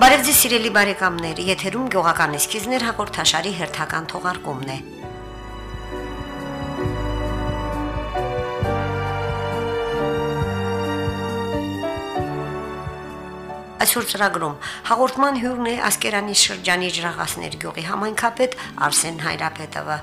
Բարև ձեզ սիրելի բարեկամներ, եթերում գյուղական էսքիզներ հաղորդաշարի հերթական թողարկումն է։ Այսօր ծրագրում. հաղորդման հյուրն է Ասկերանի շրջանի ջրաղասներ գյուղի համայնքապետ Արսեն Հայրապետովը։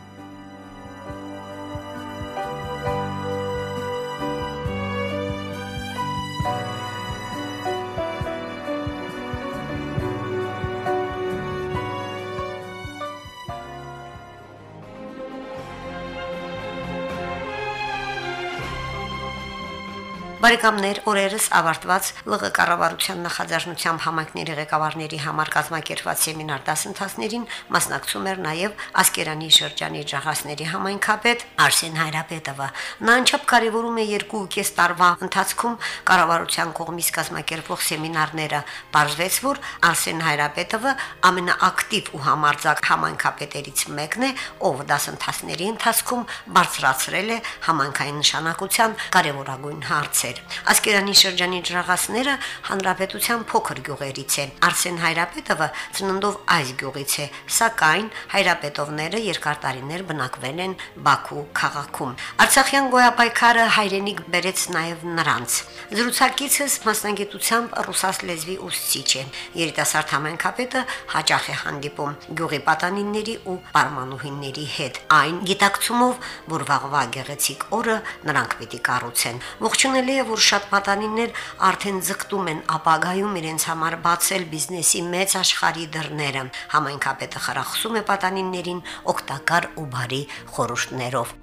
Բարեկամներ, օրերս ավարտված ԼՂ կառավարության նախաձեռնությամբ համայնքների ղեկավարների համար կազմակերպված սեմինար դասընթացներին մասնակցում էր նաև Ասկերանի շրջանի ջահասների համայնքապետ Արսեն Հայրապետովը։ Նա անչափ կարևորում է երկու ու կես տարվա ընթացքում կառավարության կողմից կազմակերպվող սեմինարները։ Պարզվեց, որ Արսեն Հայրապետովը ամենաակտիվ ու համարձակ համայնքապետերից մեկն է, ով դասընթացների ընթացքում բարձրացրել է համայնքային նշանակության կարևորագույն հարցեր գյուղեր։ Ասկերանի շրջանի ջրաղացները հանրապետության փոքր գյուղերից են։ Արսեն Հայրապետովը ծննդով այս գյուղից է, սակայն հայրապետովները երկար տարիներ բնակվել են Բաքու քաղաքում։ Արցախյան գոյապայքարը հայրենիք բերեց նաև նրանց։ Զրուցակիցս մասնագիտությամբ ռուսաց լեզվի ուսուցիչ է։ Երիտասարդ համայնքապետը հաճախ է հանդիպում գյուղի պատանիների ու պարմանուհիների հետ։ Այն գիտակցումով, որ վաղվա գեղեցիկ օրը նրանք պիտի կառուցեն։ Ողջունելի է, որ շատ պատանիներ արդեն ձգտում են ապագայում իրենց համար բացել բիզնեսի մեծ աշխարհի դռները։ Համայնքապետը խրախուսում է պատանիներին օգտակար ու բարի խորհուրդներով։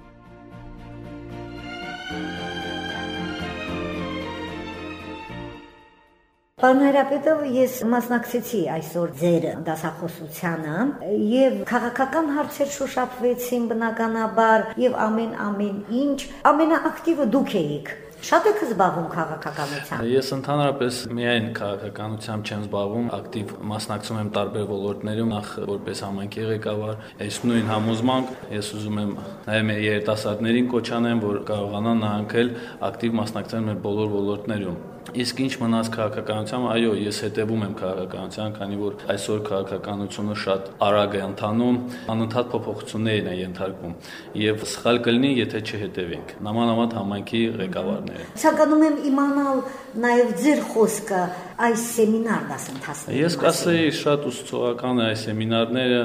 Պարոն ես մասնակցեցի այսօր ձեր դասախոսությանը եւ քաղաքական հարցեր շոշափվեցին բնականաբար եւ ամեն ամեն ինչ ամենաակտիվը դուք էիք Շատ եք զբաղվում քաղաքականությամբ։ Ես ընդհանրապես միայն քաղաքականությամբ չեմ զբաղվում, ակտիվ մասնակցում եմ տարբեր ոլորտներում, նախ որպես համայնքի ղեկավար, այս նույն համոզմանք ես ուզում եմ նաև մեր երիտասարդներին կոչ անեմ, որ կարողանան նրանք էլ ակտիվ մասնակցել մեր բոլոր ոլորտներում Իսկ ինչ մնաց քաղաքականությամբ, այո, ես հետևում եմ քաղաքականության, քանի որ այսօր քաղաքականությունը շատ արագ է ընթանում, անընդհատ փոփոխություններ են ենթարկվում, եւ սխալ կլինի, եթե չհետևենք։ Նամանավանդ համայնքի ղեկավարները։ Ցանկանում եմ իմանալ նաեւ ձեր խոսքը այս սեմինար դասընթացների։ Ես կասեի շատ ուսուցողական է այս սեմինարները,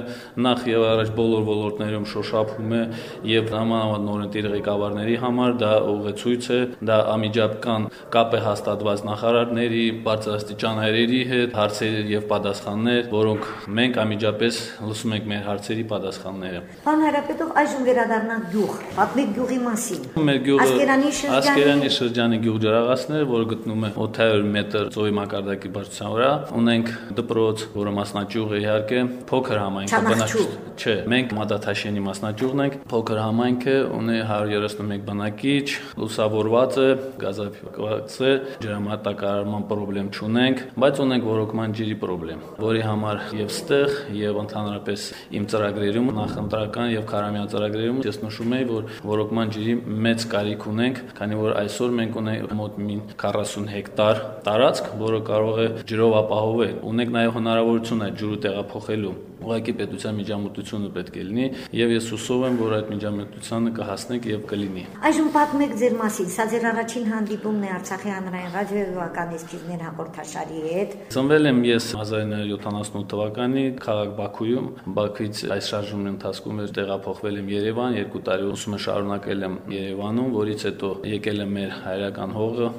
նախ եւ առաջ բոլոր ոլորտներում շոշափում է եւ նամանավանդ նորընտիր ղեկավարների համար դա ուղեցույց է, դա ամիջապական կապ է հաստատված նախարարների, բարձրաստիճան հայրերի հետ, հարցեր եւ պատասխաններ, որոնք մենք ամիջապես լսում ենք մեր հարցերի պատասխանները։ Պարոն Հարապետով այժմ վերադառնանք գյուղ, պատմեք գյուղի մասին։ Մեր գյուղը Ասկերանի շրջանի Ասկերանի շրջանի գյուղջարաղացներ, որը գտնվում է 800 մետր ծովի մակարդակի բարձրության վրա, ունենք դպրոց, որը մասնաճյուղ է իհարկե, փոքր համայնք բնակչություն։ Չէ, մենք Մադաթաշյանի մասնաճյուղն ենք, փոքր համայնք է, ունի 131 բնակիչ, լուսավորված է, գազափակված է, ջրամատակարարման խնդրեմ չունենք, բայց ունենք ռոռոկման ջրի խնդրեմ, որի համար եւ ստեղ եւ ընդհանրապես իմ ծրագրերում նախընտրական եւ քարամյան ծրագրերում ես նշում եի, որ ռոռոկման ջրի մեծ կարիք ունենք, քանի որ այսօր մենք ունենք մոտ 40 հեկտար տարածք, որը կարող է ջրով ապահովել։ Ունենք նաեւ հնարավորություն այդ ջուրը տեղափոխելու ուղղակի պետության միջամտությունը պետք է լինի եւ ես հուսով եմ որ այդ միջամտությանը կհասնենք եւ կլինի Այժմ պատմեք ձեր մասին սա ձեր առաջին հանդիպումն է Արցախի հանրային ռադիոյական էսքիզներ հաղորդաշարի հետ Ծնվել եմ ես 1978 թվականի քաղաք Բաքուում Բաքվից այս շարժումի ընթացքում ես տեղափոխվել եմ Երևան երկու տարի ուսումը շարունակել եմ Երևանում որից հետո եկել եմ մեր հայրական հողը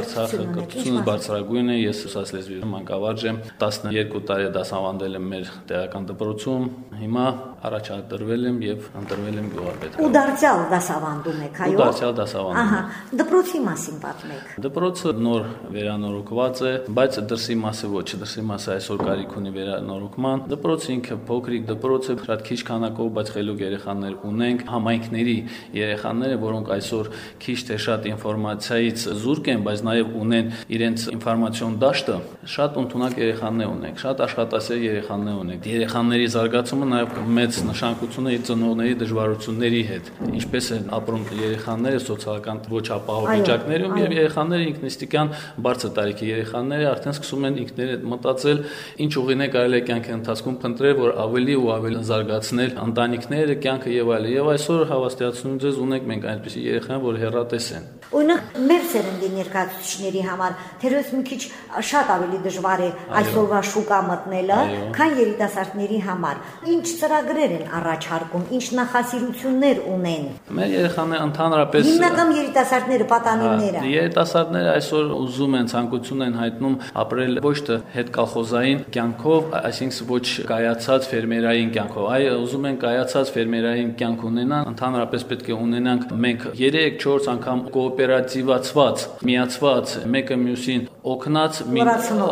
Արցախը կրթությունը բարձրագույն է ես ուսած լեզվի մանկավարժ եմ 12 տարի դասավանդել եմ մեր տեղական դպրոցում հիմա առաջադրվել եմ եւ ընտրվել եմ գյուղապետ։ Ու դարձյալ դասավանդում եք, այո։ Ու դարձյալ դասավանդում։ Ահա, դպրոցի մասին պատմեք։ Դպրոցը նոր վերանորոգված է, բայց դրսի մասը ոչ, դրսի մասը այսօր կարիք ունի վերանորոգման։ Դպրոցը ինքը փոքրիկ դպրոց է, շատ քիչ քանակով, բայց խելոք երեխաներ ունենք, համայնքների երեխաները, որոնք այսօր քիչ թե շատ ինֆորմացիայից զուրկ են, բայց նաև ունեն իրենց ինֆորմացիոն դաշտը, շատ ընդունակ երեխաներ ունենք, շատ աշխատասեր երեխաներ ունենք։ Երեխաների զարգացումը նաև մեծ մեծ նշանակություն է ծնողների դժվարությունների հետ։ Ինչպես են ապրում երեխաները սոցիալական ոչ ապահով վիճակներում եւ երեխաները ինքնիստիկյան բարձր տարիքի երեխաները արդեն սկսում են ինքները մտածել ինչ ուղին է կարելի է կյանքի ընթացքում փնտրել, որ ավելի ու ավելի զարգացնել ընտանիքները, կյանքը եւ այլն։ Եվ այսօր հավաստիացնում ձեզ ունենք մենք այնպիսի երեխան, որ հերատես են։ Օրինակ մեր սերնդի ներկայացուցիչների համար թերևս մի քիչ շատ ավելի դժվար է այսօրվա շուկա մտնելը, քան երիտասարդների համար։ Ինչ ծրագրեր են առաջարկում, ինչ նախասիրություններ ունեն։ Մեր երեխաները ընդհանրապես Հիմնական երիտասարդները, պատանիները։ Երիտասարդները այսօր ուզում են, ցանկություն են հայտնում ապրել ոչ թե հետ կալխոզային կյանքով, այսինքն ոչ կայացած ֆերմերային կյանքով, այլ ուզում են կայացած ֆերմերային կյանք ունենան, ընդհանրապես պետք է ունենանք մենք 3-4 անգամ կոոպերատիվացված, միացված, մեկը մյուսին օգնած մի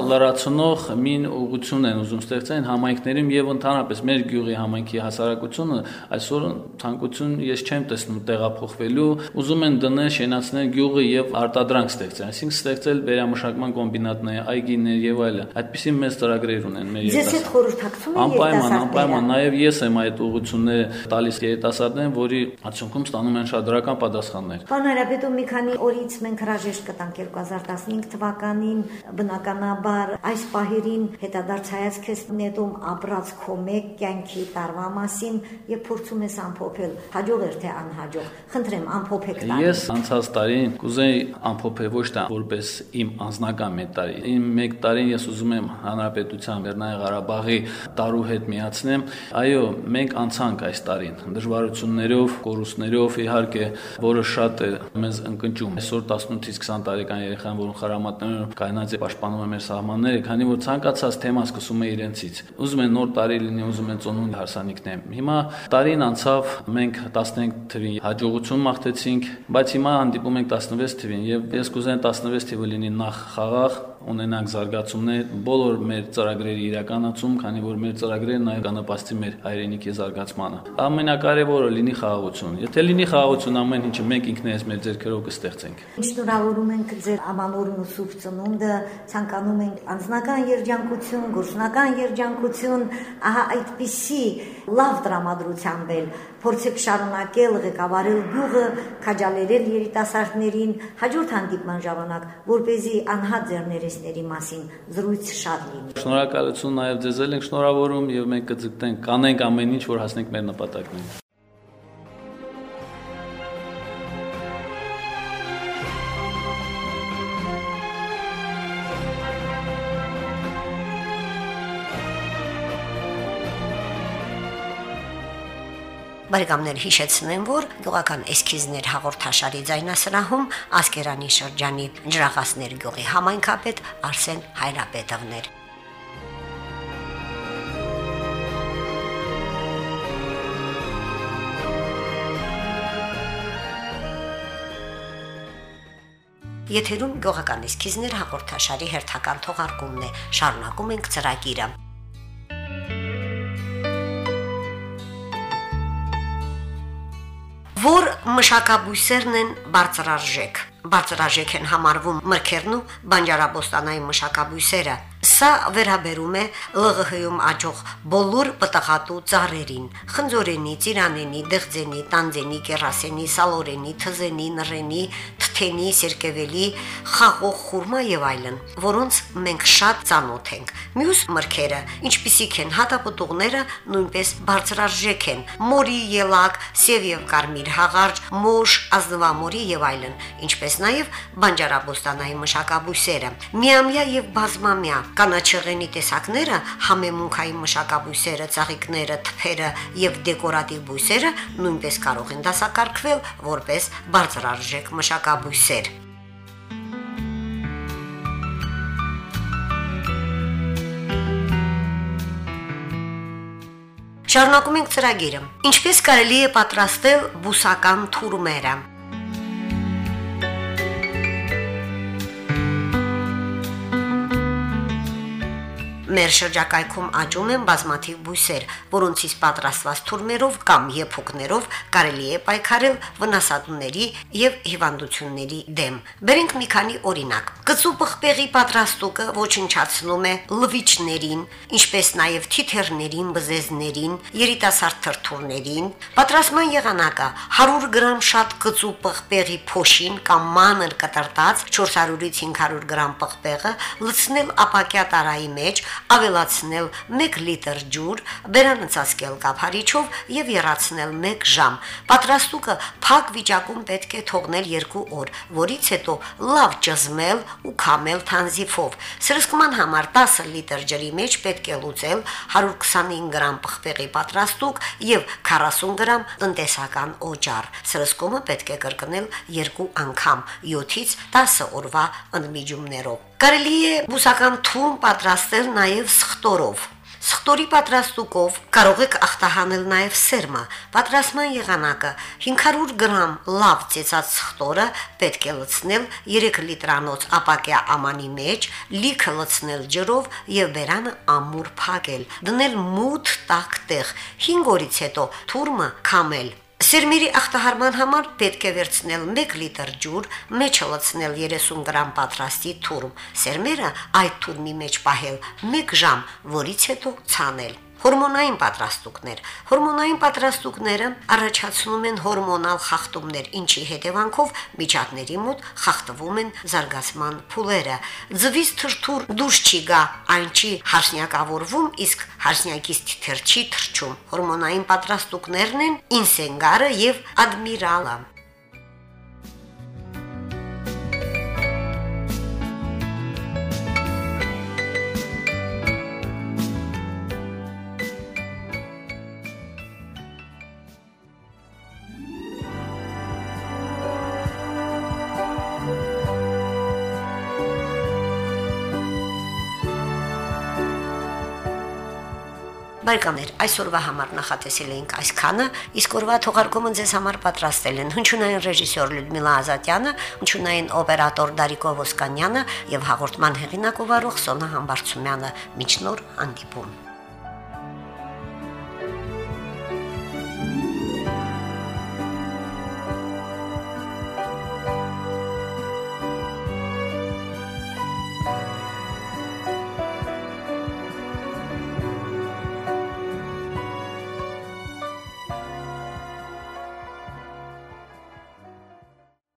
լրացնող մին ուղություն են ուզում ստեղծեն համայնքներում եւ ընդհանրապես մեր գյուղի համայնքի հասարակությունը այսօր ցանկություն ես չեմ տեսնում տեղափոխվելու ուզում են դնել շենացնել գյուղը եւ արտադրանք ստեղծել այսինքն ստեղծել վերամշակման կոմբինատներ այգիներ եւ այլն այդպիսի մեծ ծրագրեր ունեն մեր Ձեզ հետ խորհրդակցում են անպայման անպայման նաեւ ես եմ այդ ուղությունները տալիս երիտասարդներին որի արդյունքում ստանում են շատ դրական պատասխաններ Պարոն Հարապետու մի քանի օրից մենք հրաժեշտ կտանք 2015 թվականին բնականաբար այս պահերին հետադարձ հայացք ես նետում ապրած քո մեկ կյանքի տարվա մասին եւ փորձում ես ամփոփել հաջող էր թե անհաջող խնդրեմ ամփոփեք տա Ես անցած տարին կուզեի ամփոփել ոչ թե որպես իմ անձնական մեկ տարի իմ մեկ տարին ես ուզում եմ հանրապետության Լեռնային Ղարաբաղի տարու հետ միացնեմ այո մենք անցանք այս տարին դժվարություններով կորուստներով իհարկե որը շատ է մեզ ընկճում այսօր 18-ից 20 տարեկան երեխան որոնք խրամատներում կայնած է պաշտպանում է մեր սահմանները քանի որ ցանկացած թեմա սկսում է իրենցից ուզում են նոր տարի լինի ուզում են ծնունդ հարսանիքներ հիմա տարին անցավ մենք 15 թվին հաջողություն մաղթեցինք բայց հիմա հանդիպում ենք 16 թվին եւ ես կուզեմ 16 թիվը լինի նախ խաղաղ ունենանք զարգացումներ բոլոր մեր ծրագրերի իրականացում, քանի որ մեր ծրագրերը նաև կանապաստի մեր հայրենիքի զարգացմանը։ Ամենակարևորը լինի խաղաղություն։ Եթե լինի խաղաղություն, ամեն ինչը մենք ինքներս մեր ձեռքերով կստեղծենք։ Շնորհավորում ենք ձեր ամանորն ու սուրբ ծնունդը, ցանկանում ենք անձնական երջանկություն, գործնական երջանկություն, ահա այդպիսի լավ տրամադրությամբ էլ փորձեք շարունակել ղեկավարել գյուղը, քաջալերել երիտասարդներին հաջորդ հանդիպման ժամանակ, որ เป զի անհատ ձեռներեսների մասին զրույց շատ լինի։ Շնորհակալություն նաև ձեզ ենք շնորհավորում եւ մենք կձգտենք, կանենք ամեն ինչ, որ հասնենք մեր նպատակներին։ Բարեկամներ հիշեցնեմ, որ գյուղական էսքիզներ հաղորդաշարի ձայնասրահում Ասկերանի շրջանի ջրաղասներ գյուղի համայնքապետ Արսեն Հայրապետովն էր։ Եթերում գյուղական էսքիզներ հաղորդաշարի հերթական թողարկումն է։ Շարունակում ենք ծրագիրը։ մշակաբույսերն են բարձրարժեք։ Բարձրարժեք են համարվում մրգերն ու բանջարաբոստանային մշակաբույսերը, Սա վերաբերում է ԼՂՀ-ում աճող բոլոր պտղատու ծառերին՝ խնձորենի, ծիրանենի, դեղձենի, տանձենի, կերասենի, սալորենի, թզենի, նռենի, թթենի, սերկևելի, խաղող խուրմա եւ այլն, որոնց մենք շատ ծանոթ ենք։ Մյուս մրգերը, ինչպիսիք են հատապտուղները, նույնպես բարձրարժեք են՝ մորի, ելակ, սև եւ կարմիր հաղարջ, մոշ, ազնվամորի եւ այլն, ինչպես նաեւ բանջարաբոստանային մշակաբույսերը։ Միամյա եւ բազմամյա կանաչեղենի տեսակները, համեմունքային մշակաբույսերը, ծաղիկները, թփերը եւ դեկորատիվ բույսերը նույնպես կարող են դասակարգվել որպես բարձրարժեք մշակաբույսեր։ Շարունակում ենք ծրագիրը։ Ինչպես կարելի է պատրաստել բուսական թուրմերը։ Մեր շրջակայքում աճում են բազմաթիվ բույսեր, որոնցից պատրաստված թուրմերով կամ եփոկներով կարելի է պայքարել վնասատուների եւ հիվանդությունների դեմ։ Բերենք մի քանի օրինակ։ Կծու պղպեղի պատրաստուկը ոչնչացնում է լվիչներին, ինչպես նաեւ թիթեռներին, բզեզներին, երիտասարդ թրթուրներին։ Պատրաստման եղանակը 100 գրամ շատ կծու պղպեղի փոշին կամ մանր կտրտած 400-ից 500 գրամ պղպեղը լցնել ապակյա տարայի մեջ, ավելացնել 1 լիտր ջուր, բերանցածկել կափարիչով եւ երացնել 1 ժամ։ Պատրաստուկը փակ վիճակում պետք է թողնել 2 օր, որից հետո լավ ճզմել ու քամել թանզիֆով։ Սրսկման համար 10 լիտր ջրի մեջ պետք է լուծել 125 գրամ պղպեղի պատրաստուկ եւ 40 գրամ տնտեսական օճառ։ Սրսկումը պետք է կրկնել 2 անգամ 7-ից 10 օրվա ընդմիջումներով։ Կարելի է բուսական թում պատրաստել նաև սխտորով։ Սխտորի պատրաստուկով կարող եք ախտահանել նաև սերմը։ Պատրաստման եղանակը 500 գրամ լավ ծեծած սխտորը պետք է լցնել 3 լիտրանոց ապակյա ամանի մեջ, լիքը լցնել ջրով եւ բերանը ամուր փակել։ Դնել մութ տաք տեղ։ 5 օրից հետո թուրմը քամել Սերմերի ախտահարման համար պետք է վերցնել 1 լիտր ջուր, մեջը լցնել 30 գրամ պատրաստի թուրմ։ Սերմերը այդ թուրմի մեջ պահել 1 ժամ, որից հետո ցանել։ Հորմոնային պատրաստուկներ։ Հորմոնային պատրաստուկները առաջացնում են հորմոնալ խախտումներ, ինչի հետևանքով միջատների մոտ խախտվում են զարգացման փուլերը։ Ձվից թրթուր դուրս չի գա, այն չի հարսնյակավորվում, իսկ հարսնյակից թիթեր չի թրջում։ Հորմոնային պատրաստուկներն են ինսենգարը եւ ադմիրալը։ Բարեկամներ, այսօրվա համար նախատեսել էինք այսքանը, իսկ օրվա թողարկումը ձեզ համար պատրաստել են հնչյունային ռեժիսոր Լյուդմիլա Ազատյանը, հնչյունային օպերատոր Դարիկո Ոսկանյանը եւ հաղորդման հեղինակ ով Սոնա Համբարձումյանը։ Միջնոր հանդիպում։